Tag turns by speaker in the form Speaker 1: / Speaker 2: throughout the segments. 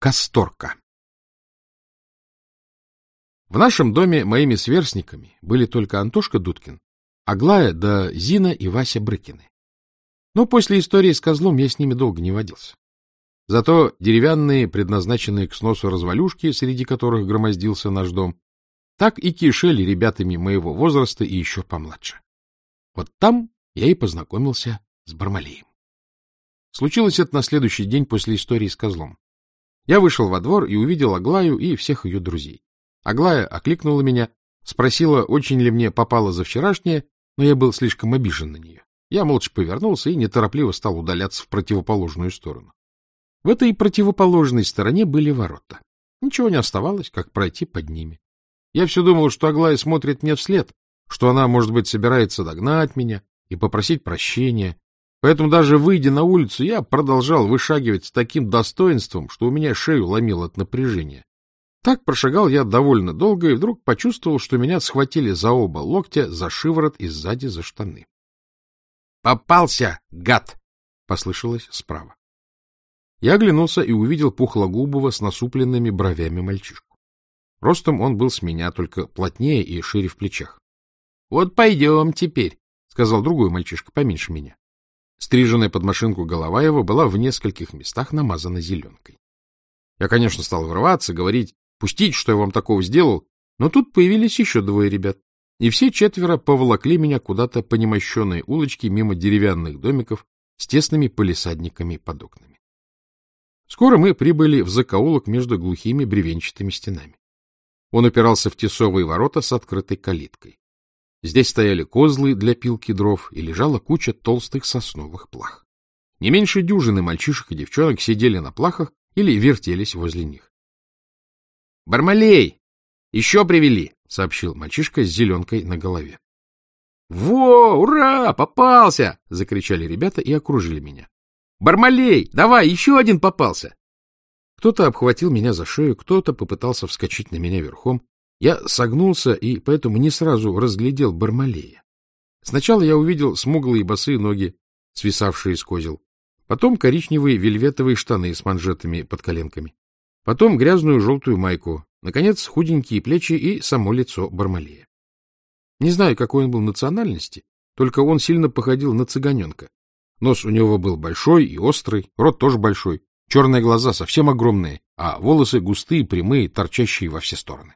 Speaker 1: Касторка В нашем доме моими сверстниками были только Антошка Дудкин, Аглая да Зина и Вася Брыкины. Но после истории с козлом я с ними долго не водился. Зато деревянные, предназначенные к сносу развалюшки, среди которых громоздился наш дом, так и кишели ребятами моего возраста и еще помладше. Вот там я и познакомился с Бармалеем. Случилось это на следующий день после истории с козлом. Я вышел во двор и увидел Аглаю и всех ее друзей. Аглая окликнула меня, спросила, очень ли мне попало за вчерашнее, но я был слишком обижен на нее. Я молча повернулся и неторопливо стал удаляться в противоположную сторону. В этой противоположной стороне были ворота. Ничего не оставалось, как пройти под ними. Я все думал, что Аглая смотрит мне вслед, что она, может быть, собирается догнать меня и попросить прощения, Поэтому даже выйдя на улицу, я продолжал вышагивать с таким достоинством, что у меня шею ломило от напряжения. Так прошагал я довольно долго и вдруг почувствовал, что меня схватили за оба локтя, за шиворот и сзади за штаны. — Попался, гад! — послышалось справа. Я оглянулся и увидел пухлогубого с насупленными бровями мальчишку. Ростом он был с меня, только плотнее и шире в плечах. — Вот пойдем теперь, — сказал другой мальчишка, поменьше меня. Стриженная под машинку голова его была в нескольких местах намазана зеленкой. Я, конечно, стал врываться, говорить, пустить, что я вам такого сделал, но тут появились еще двое ребят, и все четверо поволокли меня куда-то по немощенной улочке мимо деревянных домиков с тесными полисадниками под окнами. Скоро мы прибыли в закоулок между глухими бревенчатыми стенами. Он упирался в тесовые ворота с открытой калиткой. Здесь стояли козлы для пилки дров и лежала куча толстых сосновых плах. Не меньше дюжины мальчишек и девчонок сидели на плахах или вертелись возле них. — Бармалей! Еще привели! — сообщил мальчишка с зеленкой на голове. — Во! Ура! Попался! — закричали ребята и окружили меня. — Бармалей! Давай, еще один попался! Кто-то обхватил меня за шею, кто-то попытался вскочить на меня верхом. Я согнулся и поэтому не сразу разглядел Бармалея. Сначала я увидел смуглые босые ноги, свисавшие с козел, потом коричневые вельветовые штаны с манжетами под коленками, потом грязную желтую майку, наконец худенькие плечи и само лицо Бармалея. Не знаю, какой он был национальности, только он сильно походил на цыганенка. Нос у него был большой и острый, рот тоже большой, черные глаза совсем огромные, а волосы густые, прямые, торчащие во все стороны.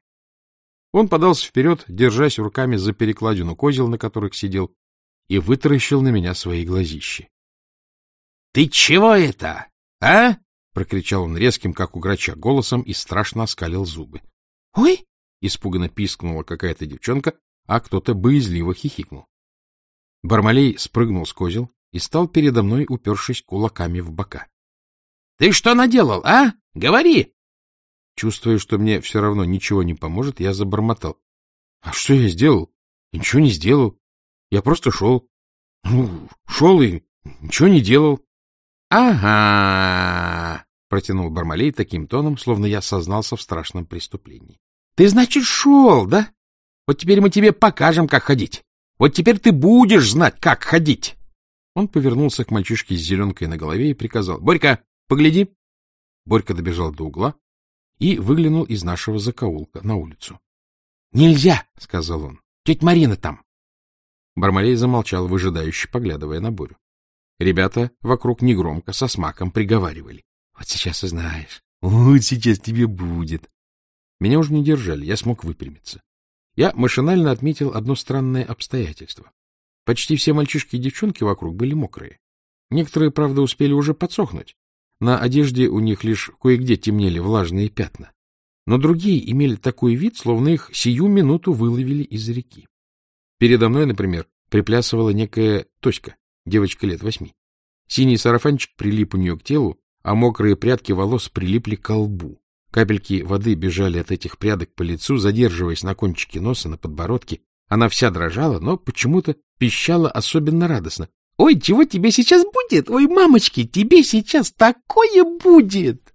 Speaker 1: Он подался вперед, держась руками за перекладину козел, на которых сидел, и вытаращил на меня свои глазищи. — Ты чего это, а? — прокричал он резким, как у грача, голосом и страшно оскалил зубы. — Ой! — испуганно пискнула какая-то девчонка, а кто-то боязливо хихикнул. Бармалей спрыгнул с козел и стал передо мной, упершись кулаками в бока. — Ты что наделал, а? Говори! Чувствуя, что мне все равно ничего не поможет, я забормотал. — А что я сделал? Ничего не сделал. Я просто шел. Ну, шел и ничего не делал. — Ага, — протянул Бармалей таким тоном, словно я сознался в страшном преступлении. — Ты, значит, шел, да? Вот теперь мы тебе покажем, как ходить. Вот теперь ты будешь знать, как ходить. Он повернулся к мальчишке с зеленкой на голове и приказал. — Борька, погляди. Борька добежал до угла, и выглянул из нашего закоулка на улицу. — Нельзя, — сказал он. — Тетя Марина там. Бармалей замолчал, выжидающе поглядывая на Борю. Ребята вокруг негромко, со смаком приговаривали. — Вот сейчас узнаешь. Вот сейчас тебе будет. Меня уже не держали, я смог выпрямиться. Я машинально отметил одно странное обстоятельство. Почти все мальчишки и девчонки вокруг были мокрые. Некоторые, правда, успели уже подсохнуть, на одежде у них лишь кое-где темнели влажные пятна. Но другие имели такой вид, словно их сию минуту выловили из реки. Передо мной, например, приплясывала некая Тоська, девочка лет восьми. Синий сарафанчик прилип у нее к телу, а мокрые прядки волос прилипли к лбу. Капельки воды бежали от этих прядок по лицу, задерживаясь на кончике носа, на подбородке. Она вся дрожала, но почему-то пищала особенно радостно. Ой, чего тебе сейчас будет? Ой, мамочки, тебе сейчас такое будет!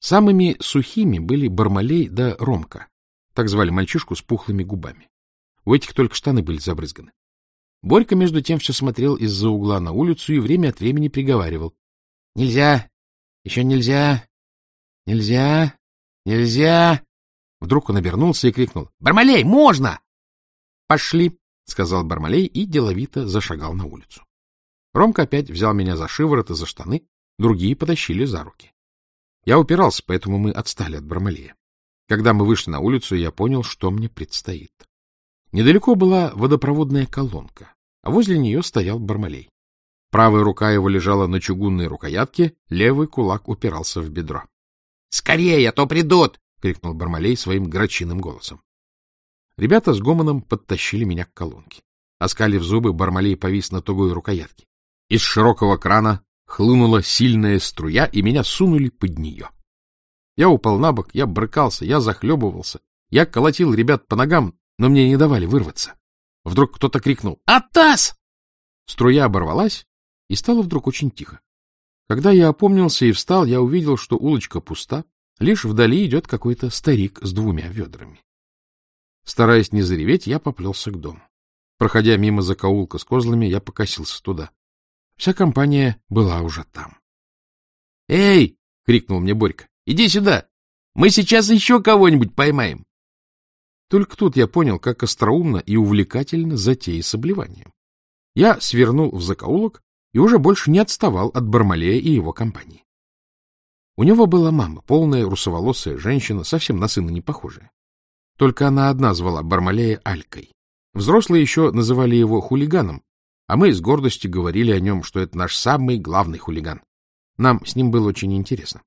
Speaker 1: Самыми сухими были Бармалей да Ромка. Так звали мальчишку с пухлыми губами. У этих только штаны были забрызганы. Борька, между тем, все смотрел из-за угла на улицу и время от времени приговаривал. — Нельзя! Еще нельзя, нельзя, нельзя. Вдруг он обернулся и крикнул. — Бармалей, можно! — Пошли, — сказал Бармалей и деловито зашагал на улицу. Ромка опять взял меня за шиворот и за штаны, другие потащили за руки. Я упирался, поэтому мы отстали от Бармалея. Когда мы вышли на улицу, я понял, что мне предстоит. Недалеко была водопроводная колонка, а возле нее стоял Бармалей. Правая рука его лежала на чугунной рукоятке, левый кулак упирался в бедро. — Скорее, а то придут! — крикнул Бармалей своим грачиным голосом. Ребята с гомоном подтащили меня к колонке. Оскалив зубы, Бармалей повис на тугой рукоятке. Из широкого крана хлынула сильная струя, и меня сунули под нее. Я упал на бок, я брыкался, я захлебывался, я колотил ребят по ногам, но мне не давали вырваться. Вдруг кто-то крикнул «Атас!». Струя оборвалась, и стало вдруг очень тихо. Когда я опомнился и встал, я увидел, что улочка пуста, лишь вдали идет какой-то старик с двумя ведрами. Стараясь не зареветь, я поплелся к дому. Проходя мимо закоулка с козлами, я покосился туда. Вся компания была уже там. — Эй! — крикнул мне Борька. — Иди сюда! Мы сейчас еще кого-нибудь поймаем! Только тут я понял, как остроумно и увлекательно затея с обливанием. Я свернул в закоулок и уже больше не отставал от Бармалея и его компании. У него была мама, полная русоволосая женщина, совсем на сына не похожая. Только она одна звала Бармалея Алькой. Взрослые еще называли его хулиганом, а мы с гордостью говорили о нем, что это наш самый главный хулиган. Нам с ним было очень интересно.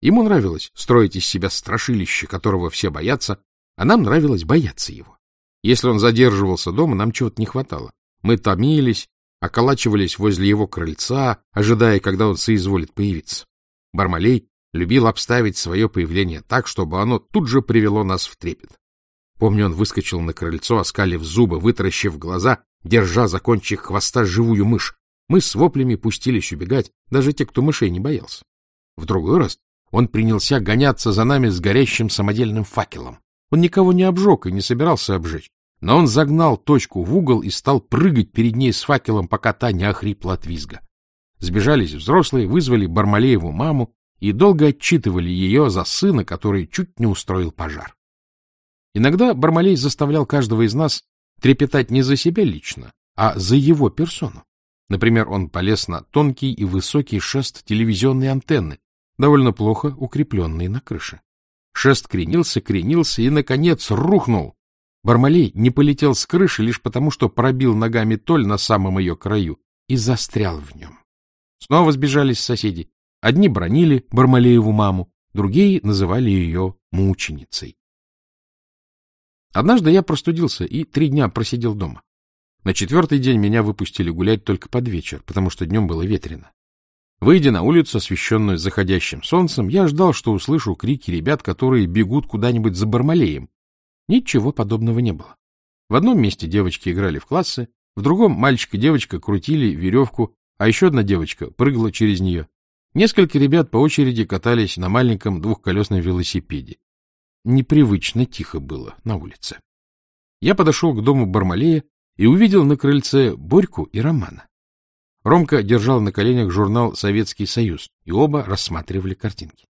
Speaker 1: Ему нравилось строить из себя страшилище, которого все боятся, а нам нравилось бояться его. Если он задерживался дома, нам чего-то не хватало. Мы томились, околачивались возле его крыльца, ожидая, когда он соизволит появиться. Бармалей любил обставить свое появление так, чтобы оно тут же привело нас в трепет. Помню, он выскочил на крыльцо, оскалив зубы, вытаращив глаза, держа за кончик хвоста живую мышь. Мы с воплями пустились убегать, даже те, кто мышей не боялся. В другой раз он принялся гоняться за нами с горящим самодельным факелом. Он никого не обжег и не собирался обжечь, но он загнал точку в угол и стал прыгать перед ней с факелом, пока та не охрипла от визга. Сбежались взрослые, вызвали Бармалееву маму и долго отчитывали ее за сына, который чуть не устроил пожар. Иногда Бармалей заставлял каждого из нас трепетать не за себя лично, а за его персону. Например, он полез на тонкий и высокий шест телевизионной антенны, довольно плохо укрепленный на крыше. Шест кренился, кренился и, наконец, рухнул. Бармалей не полетел с крыши лишь потому, что пробил ногами толь на самом ее краю и застрял в нем. Снова сбежались соседи. Одни бронили Бармалееву маму, другие называли ее мученицей. Однажды я простудился и три дня просидел дома. На четвертый день меня выпустили гулять только под вечер, потому что днем было ветрено. Выйдя на улицу, освещенную заходящим солнцем, я ждал, что услышу крики ребят, которые бегут куда-нибудь за Бармалеем. Ничего подобного не было. В одном месте девочки играли в классы, в другом мальчик и девочка крутили веревку, а еще одна девочка прыгала через нее. Несколько ребят по очереди катались на маленьком двухколесном велосипеде. Непривычно тихо было на улице. Я подошел к дому Бармалея и увидел на крыльце Борьку и Романа. Ромка держал на коленях журнал «Советский Союз», и оба рассматривали картинки.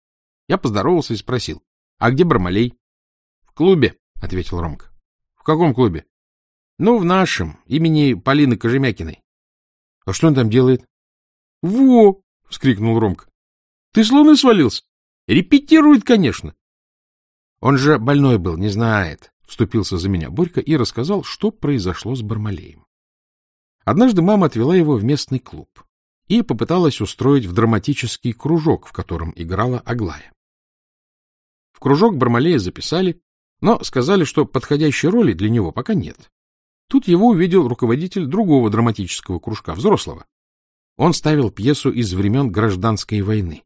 Speaker 1: Я поздоровался и спросил, а где Бармалей? — В клубе, — ответил Ромка. — В каком клубе? — Ну, в нашем, имени Полины Кожемякиной. — А что он там делает? — Во! — вскрикнул Ромка. — Ты с луны свалился? Репетирует, конечно. Он же больной был, не знает, — вступился за меня Борька и рассказал, что произошло с Бармалеем. Однажды мама отвела его в местный клуб и попыталась устроить в драматический кружок, в котором играла Аглая. В кружок Бармалея записали, но сказали, что подходящей роли для него пока нет. Тут его увидел руководитель другого драматического кружка, взрослого. Он ставил пьесу из времен гражданской войны.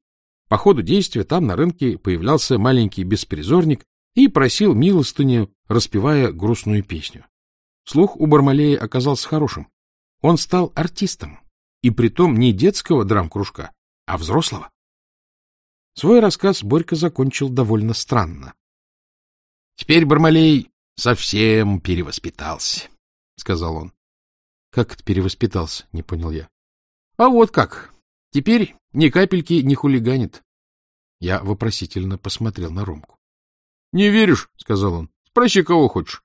Speaker 1: По ходу действия там на рынке появлялся маленький беспризорник и просил милостыню, распевая грустную песню. Слух у Бармалея оказался хорошим. Он стал артистом, и притом не детского драм-кружка, а взрослого. Свой рассказ Борька закончил довольно странно. — Теперь Бармалей совсем перевоспитался, — сказал он. — Как это перевоспитался? — не понял я. — А вот как. Теперь ни капельки не хулиганит. Я вопросительно посмотрел на Ромку. — Не веришь, — сказал он. — Спроси, кого хочешь.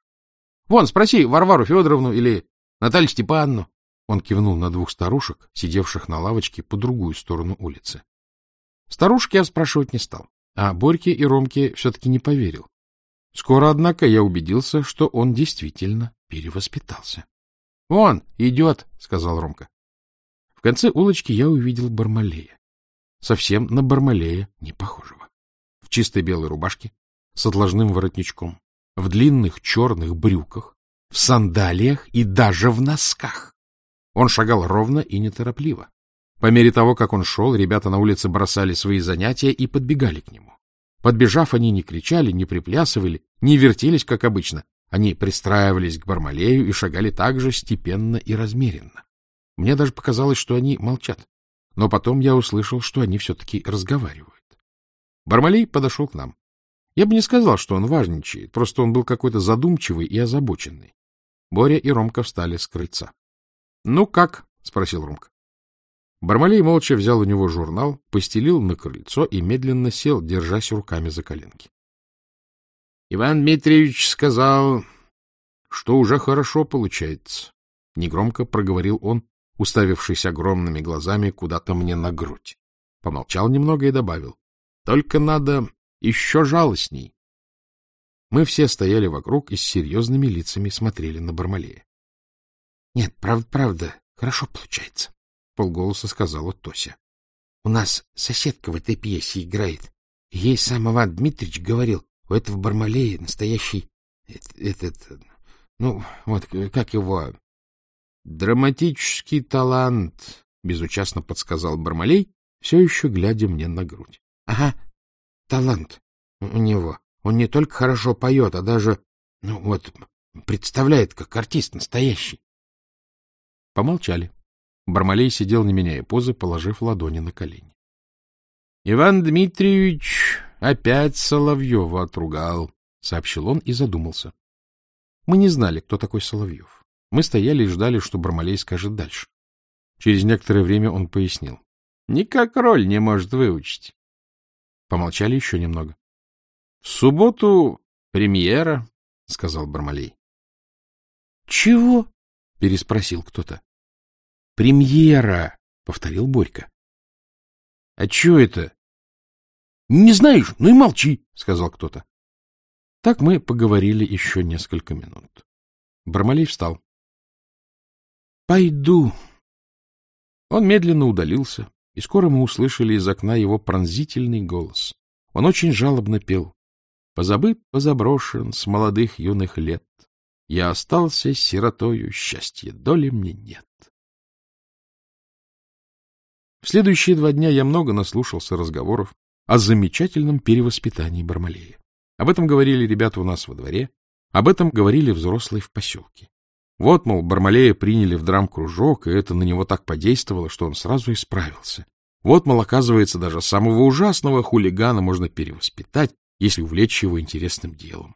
Speaker 1: Вон, спроси Варвару Федоровну или Наталью Степановну. Он кивнул на двух старушек, сидевших на лавочке по другую сторону улицы. Старушек я спрашивать не стал, а Борьке и Ромке все-таки не поверил. Скоро, однако, я убедился, что он действительно перевоспитался. — Вон, идет, — сказал Ромка. В конце улочки я увидел Бармалея. Совсем на Бармалея не похожего. В чистой белой рубашке, с отложным воротничком, в длинных черных брюках, в сандалиях и даже в носках. Он шагал ровно и неторопливо. По мере того, как он шел, ребята на улице бросали свои занятия и подбегали к нему. Подбежав, они не кричали, не приплясывали, не вертелись, как обычно. Они пристраивались к Бармалею и шагали так же степенно и размеренно. Мне даже показалось, что они молчат. Но потом я услышал, что они все-таки разговаривают. Бармалей подошел к нам. Я бы не сказал, что он важничает, просто он был какой-то задумчивый и озабоченный. Боря и Ромка встали с крыльца. — Ну как? — спросил Ромка. Бармалей молча взял у него журнал, постелил на крыльцо и медленно сел, держась руками за коленки. — Иван Дмитриевич сказал, что уже хорошо получается. Негромко проговорил он, уставившись огромными глазами куда-то мне на грудь. Помолчал немного и добавил. — Только надо еще жалостней. Мы все стояли вокруг и с серьезными лицами смотрели на Бармалея. — Нет, правда, правда, хорошо получается. — полголоса сказала Тося. — У нас соседка в этой пьесе играет. Ей сам Иван Дмитриевич говорил, у этого Бармалея настоящий... Этот... Ну, вот как его... — Драматический талант, — безучастно подсказал Бармалей, все еще глядя мне на грудь. — Ага, талант у него. Он не только хорошо поет, а даже, ну вот, представляет, как артист настоящий. Помолчали. Бармалей сидел, не меняя позы, положив ладони на колени. — Иван Дмитриевич опять Соловьева отругал, — сообщил он и задумался. Мы не знали, кто такой Соловьев. Мы стояли и ждали, что Бармалей скажет дальше. Через некоторое время он пояснил. — Никак роль не может выучить. Помолчали еще немного. — В субботу премьера, — сказал Бармалей. — Чего? — переспросил кто-то. — Премьера, — повторил Борька. — А чё это? — Не знаешь, ну и молчи, — сказал кто-то. Так мы поговорили еще несколько минут. Бармалей встал. — Пойду. Он медленно удалился, и скоро мы услышали из окна его пронзительный голос. Он очень жалобно пел. Позабыт, позаброшен с молодых юных лет. Я остался сиротою, счастья доли мне нет. В следующие два дня я много наслушался разговоров о замечательном перевоспитании Бармалея. Об этом говорили ребята у нас во дворе, об этом говорили взрослые в поселке. Вот, мол, Бармалея приняли в драм-кружок, и это на него так подействовало, что он сразу исправился. Вот, мол, оказывается, даже самого ужасного хулигана можно перевоспитать, если увлечь его интересным делом.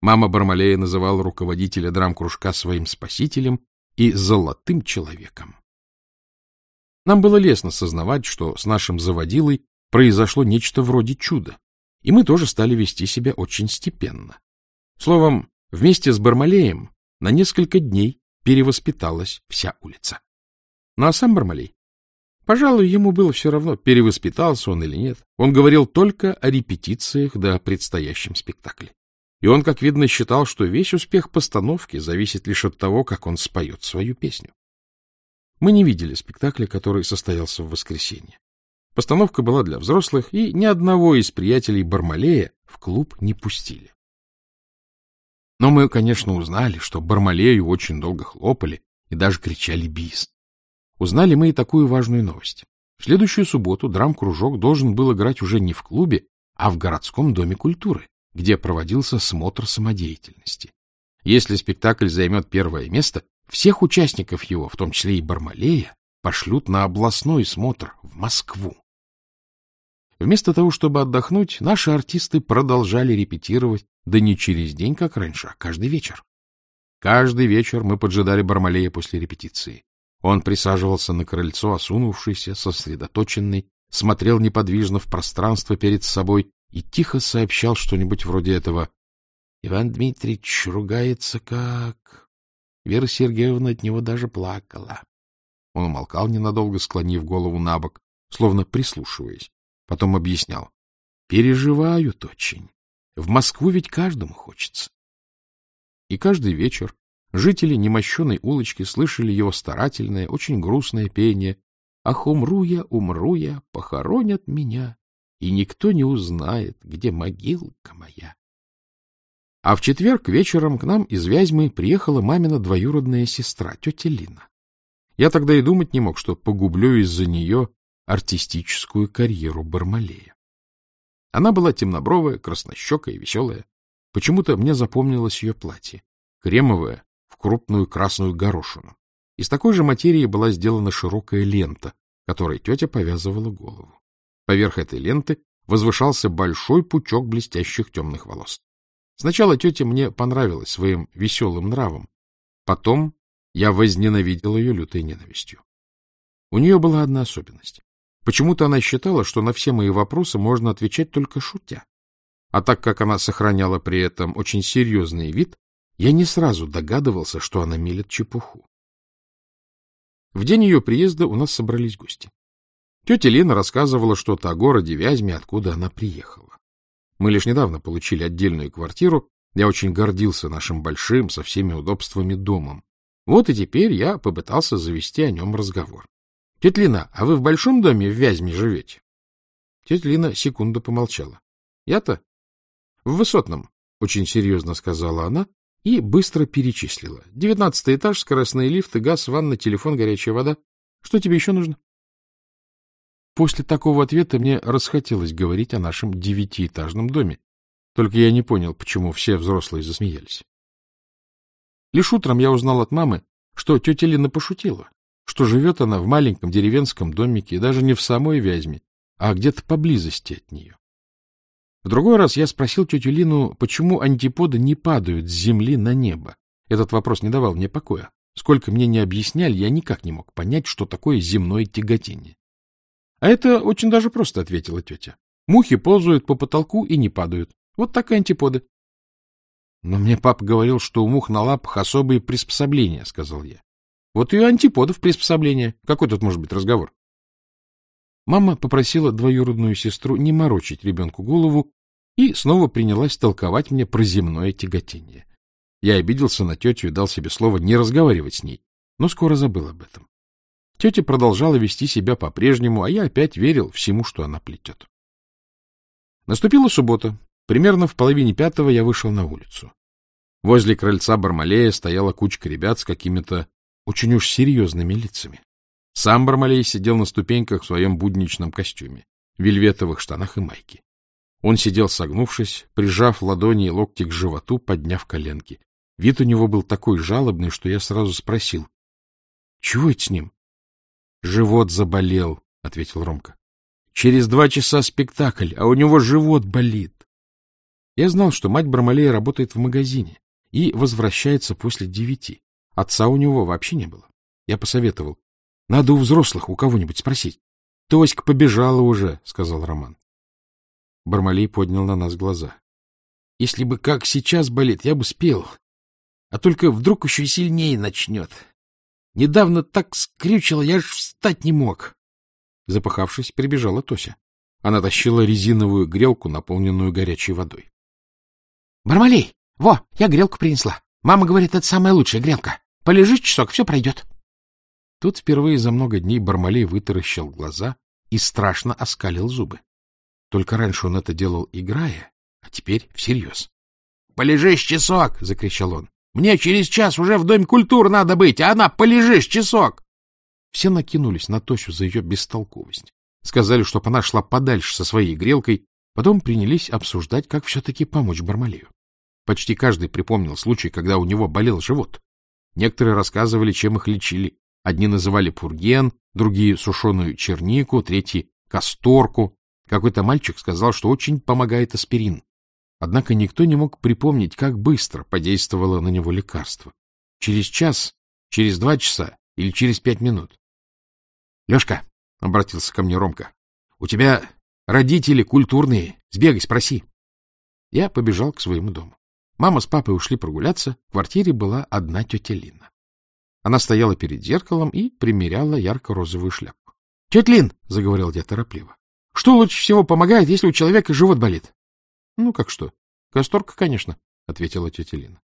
Speaker 1: Мама Бармалея называла руководителя драм-кружка своим спасителем и золотым человеком. Нам было лестно сознавать, что с нашим заводилой произошло нечто вроде чуда, и мы тоже стали вести себя очень степенно. Словом, вместе с Бармалеем на несколько дней перевоспиталась вся улица. Ну а сам Бармалей? Пожалуй, ему было все равно, перевоспитался он или нет. Он говорил только о репетициях да о предстоящем спектакле. И он, как видно, считал, что весь успех постановки зависит лишь от того, как он споет свою песню. Мы не видели спектакля, который состоялся в воскресенье. Постановка была для взрослых, и ни одного из приятелей Бармалея в клуб не пустили. Но мы, конечно, узнали, что Бармалею очень долго хлопали и даже кричали бис. Узнали мы и такую важную новость. В следующую субботу драм-кружок должен был играть уже не в клубе, а в городском доме культуры, где проводился смотр самодеятельности. Если спектакль займет первое место, всех участников его, в том числе и Бармалея, пошлют на областной смотр в Москву. Вместо того, чтобы отдохнуть, наши артисты продолжали репетировать, да не через день, как раньше, а каждый вечер. Каждый вечер мы поджидали Бармалея после репетиции. Он присаживался на крыльцо, осунувшийся, сосредоточенный, смотрел неподвижно в пространство перед собой и тихо сообщал что-нибудь вроде этого. Иван Дмитриевич ругается как... Вера Сергеевна от него даже плакала. Он умолкал ненадолго, склонив голову на бок, словно прислушиваясь. Потом объяснял. Переживают очень. В Москву ведь каждому хочется. И каждый вечер жители немощенной улочки слышали его старательное, очень грустное пение «Ах, умру я, умру я, похоронят меня, и никто не узнает, где могилка моя». А в четверг вечером к нам из Вязьмы приехала мамина двоюродная сестра, тетя Лина. Я тогда и думать не мог, что погублю из-за нее артистическую карьеру Бармалея. Она была темнобровая, краснощекая и веселая. Почему-то мне запомнилось ее платье. Кремовое, в крупную красную горошину. Из такой же материи была сделана широкая лента, которой тетя повязывала голову. Поверх этой ленты возвышался большой пучок блестящих темных волос. Сначала тетя мне понравилась своим веселым нравом. Потом я возненавидел ее лютой ненавистью. У нее была одна особенность. Почему-то она считала, что на все мои вопросы можно отвечать только шутя. А так как она сохраняла при этом очень серьезный вид, я не сразу догадывался, что она мелет чепуху. В день ее приезда у нас собрались гости. Тетя Лена рассказывала что-то о городе Вязьме, откуда она приехала. Мы лишь недавно получили отдельную квартиру, я очень гордился нашим большим, со всеми удобствами домом. Вот и теперь я попытался завести о нем разговор. — Тетя Лина, а вы в большом доме в Вязьме живете? Тетя Лина секунду помолчала. — Я-то? — В высотном, — очень серьезно сказала она и быстро перечислила. — Девятнадцатый этаж, скоростные лифты, газ, ванна, телефон, горячая вода. Что тебе еще нужно? После такого ответа мне расхотелось говорить о нашем девятиэтажном доме. Только я не понял, почему все взрослые засмеялись. Лишь утром я узнал от мамы, что тетя Лина пошутила что живет она в маленьком деревенском домике, даже не в самой Вязьме, а где-то поблизости от нее. В другой раз я спросил тетю Лину, почему антиподы не падают с земли на небо. Этот вопрос не давал мне покоя. Сколько мне не объясняли, я никак не мог понять, что такое земное тяготение. — А это очень даже просто, — ответила тетя. — Мухи ползают по потолку и не падают. Вот так и антиподы. — Но мне папа говорил, что у мух на лапах особые приспособления, — сказал я. Вот и антиподов приспособления. Какой тут может быть разговор? Мама попросила двоюродную сестру не морочить ребенку голову и снова принялась толковать мне про земное тяготение. Я обиделся на тетю и дал себе слово не разговаривать с ней, но скоро забыл об этом. Тетя продолжала вести себя по-прежнему, а я опять верил всему, что она плетет. Наступила суббота. Примерно в половине пятого я вышел на улицу. Возле крыльца Бармалея стояла кучка ребят с какими-то очень уж серьезными лицами. Сам Бармалей сидел на ступеньках в своем будничном костюме, вельветовых штанах и майке. Он сидел согнувшись, прижав ладони и локти к животу, подняв коленки. Вид у него был такой жалобный, что я сразу спросил. — Чего это с ним? — Живот заболел, — ответил Ромка. — Через два часа спектакль, а у него живот болит. Я знал, что мать Бармалея работает в магазине и возвращается после девяти. Отца у него вообще не было. Я посоветовал. Надо у взрослых у кого-нибудь спросить. — Тоська побежала уже, — сказал Роман. Бармалей поднял на нас глаза. — Если бы как сейчас болит, я бы спел. А только вдруг еще сильнее начнет. Недавно так скрючило, я аж встать не мог. Запахавшись, прибежала Тося. Она тащила резиновую грелку, наполненную горячей водой. — Бармалей, во, я грелку принесла. Мама говорит, это самая лучшая грелка. Полежишь часок, все пройдет. Тут впервые за много дней Бармалей вытаращил глаза и страшно оскалил зубы. Только раньше он это делал играя, а теперь всерьез. — Полежишь часок! — закричал он. — Мне через час уже в Доме культуры надо быть, а она полежишь часок! Все накинулись на Тосю за ее бестолковость. Сказали, чтоб она шла подальше со своей грелкой, потом принялись обсуждать, как все-таки помочь Бармалею. Почти каждый припомнил случай, когда у него болел живот. Некоторые рассказывали, чем их лечили. Одни называли пурген, другие — сушеную чернику, третьи — касторку. Какой-то мальчик сказал, что очень помогает аспирин. Однако никто не мог припомнить, как быстро подействовало на него лекарство. Через час, через два часа или через пять минут. — Лешка, — обратился ко мне Ромка, — У тебя родители культурные. Сбегай, спроси. Я побежал к своему дому. Мама с папой ушли прогуляться, в квартире была одна тетя Лина. Она стояла перед зеркалом и примеряла ярко-розовую шляпку. — Тетя Лин, — заговорил я торопливо, — что лучше всего помогает, если у человека живот болит? — Ну, как что? — Касторка, конечно, — ответила тетя Лина.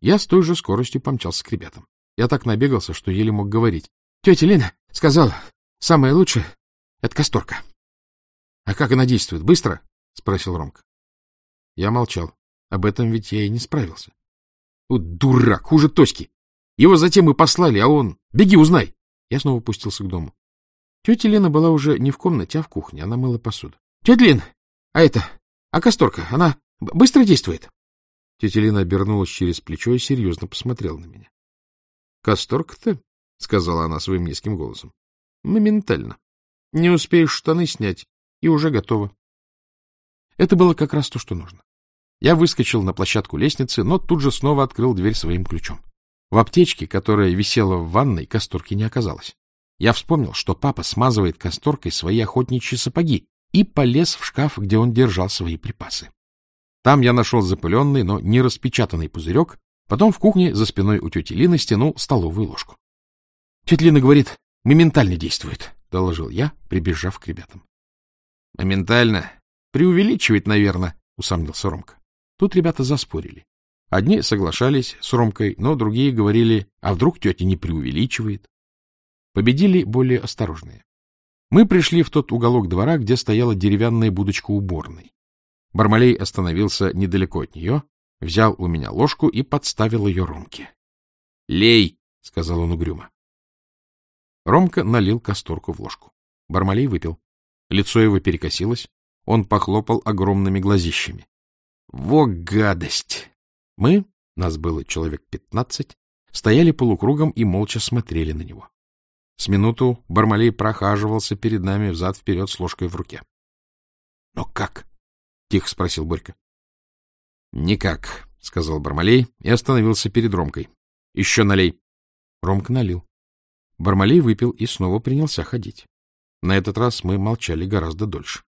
Speaker 1: Я с той же скоростью помчался к ребятам. Я так набегался, что еле мог говорить. — Тетя Лина сказала, самое лучшее — это касторка. — А как она действует? Быстро? — спросил Ромка. Я молчал. Об этом ведь я и не справился. Вот дурак, хуже Тоськи. Его затем и послали, а он... Беги, узнай. Я снова пустился к дому. Тетя Лена была уже не в комнате, а в кухне. Она мыла посуду. — Тетя Лен, а это... А касторка, она быстро действует? Тетя Лена обернулась через плечо и серьезно посмотрела на меня. — Касторка-то, — сказала она своим низким голосом, — моментально. Не успеешь штаны снять, и уже готово. Это было как раз то, что нужно. Я выскочил на площадку лестницы, но тут же снова открыл дверь своим ключом. В аптечке, которая висела в ванной, касторки не оказалось. Я вспомнил, что папа смазывает касторкой свои охотничьи сапоги и полез в шкаф, где он держал свои припасы. Там я нашел запыленный, но не распечатанный пузырек, потом в кухне за спиной у тети Лины стянул столовую ложку. — Тетя Лина говорит, моментально действует, — доложил я, прибежав к ребятам. — Моментально? Преувеличивает, наверное, — усомнился Ромка. Тут ребята заспорили. Одни соглашались с Ромкой, но другие говорили, а вдруг тетя не преувеличивает. Победили более осторожные. Мы пришли в тот уголок двора, где стояла деревянная будочка уборной. Бармалей остановился недалеко от нее, взял у меня ложку и подставил ее Ромке. — Лей! — сказал он угрюмо. Ромка налил касторку в ложку. Бармалей выпил. Лицо его перекосилось. Он похлопал огромными глазищами. Во гадость! Мы, нас было человек пятнадцать, стояли полукругом и молча смотрели на него. С минуту Бармалей прохаживался перед нами взад-вперед с ложкой в руке. — Но как? — тихо спросил Борька. — Никак, — сказал Бармалей и остановился перед Ромкой. — Еще налей. Ромка налил. Бармалей выпил и снова принялся ходить. На этот раз мы молчали гораздо дольше.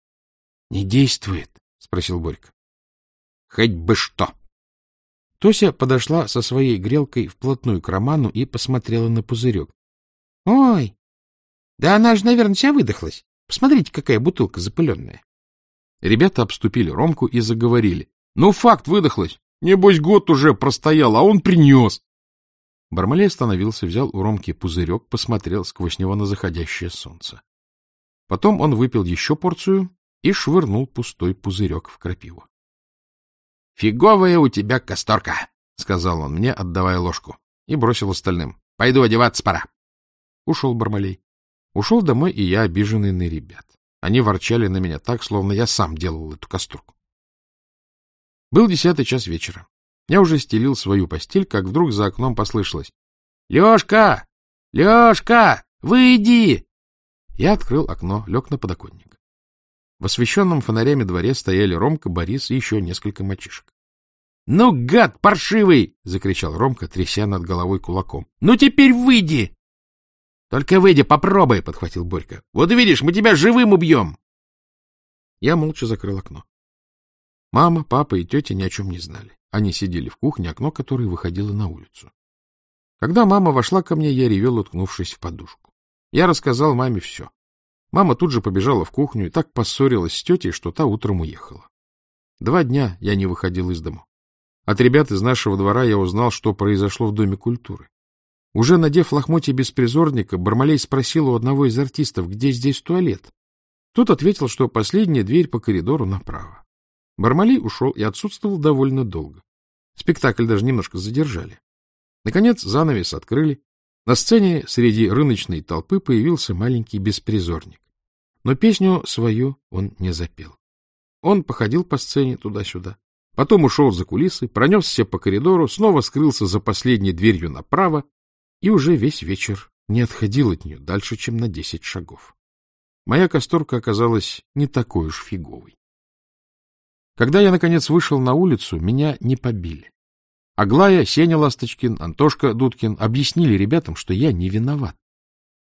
Speaker 1: — Не действует? — спросил Борька. Хоть бы что! Тося подошла со своей грелкой вплотную к Роману и посмотрела на пузырек. — Ой! Да она же, наверное, вся выдохлась. Посмотрите, какая бутылка запыленная. Ребята обступили Ромку и заговорили. — Ну, факт выдохлась. Небось, год уже простоял, а он принес. Бармалей остановился, взял у Ромки пузырек, посмотрел сквозь него на заходящее солнце. Потом он выпил еще порцию и швырнул пустой пузырек в крапиву. — Фиговая у тебя касторка, — сказал он мне, отдавая ложку, и бросил остальным. — Пойду одеваться пора. Ушел Бармалей. Ушел домой и я, обиженный на ребят. Они ворчали на меня так, словно я сам делал эту касторку. Был десятый час вечера. Я уже стелил свою постель, как вдруг за окном послышалось. — Лешка! Лешка! Выйди! Я открыл окно, лег на подоконник. В освещенном фонарями дворе стояли Ромка, Борис и еще несколько мальчишек. — Ну, гад паршивый! — закричал Ромка, тряся над головой кулаком. — Ну, теперь выйди! — Только выйди, попробуй! — подхватил Борька. — Вот видишь, мы тебя живым убьем! Я молча закрыл окно. Мама, папа и тетя ни о чем не знали. Они сидели в кухне, окно которой выходило на улицу. Когда мама вошла ко мне, я ревел, уткнувшись в подушку. Я рассказал маме все. Мама тут же побежала в кухню и так поссорилась с тетей, что та утром уехала. Два дня я не выходил из дома. От ребят из нашего двора я узнал, что произошло в Доме культуры. Уже надев лохмотья беспризорника, Бармалей спросил у одного из артистов, где здесь туалет. Тот ответил, что последняя дверь по коридору направо. Бармалей ушел и отсутствовал довольно долго. Спектакль даже немножко задержали. Наконец занавес открыли, на сцене среди рыночной толпы появился маленький беспризорник. Но песню свою он не запел. Он походил по сцене туда-сюда, потом ушел за кулисы, пронесся по коридору, снова скрылся за последней дверью направо и уже весь вечер не отходил от нее дальше, чем на десять шагов. Моя касторка оказалась не такой уж фиговой. Когда я, наконец, вышел на улицу, меня не побили. Аглая, Сеня Ласточкин, Антошка Дудкин объяснили ребятам, что я не виноват.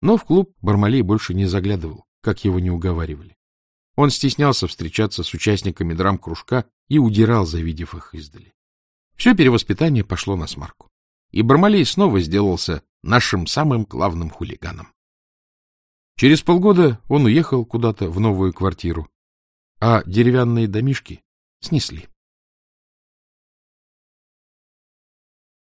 Speaker 1: Но в клуб Бармалей больше не заглядывал. как его не уговаривали. Он стеснялся встречаться с участниками драм-кружка и удирал, завидев их издали. Все перевоспитание пошло на смарку. И Бармалей снова сделался нашим самым главным хулиганом. Через полгода он уехал куда-то в новую квартиру, а деревянные домишки снесли.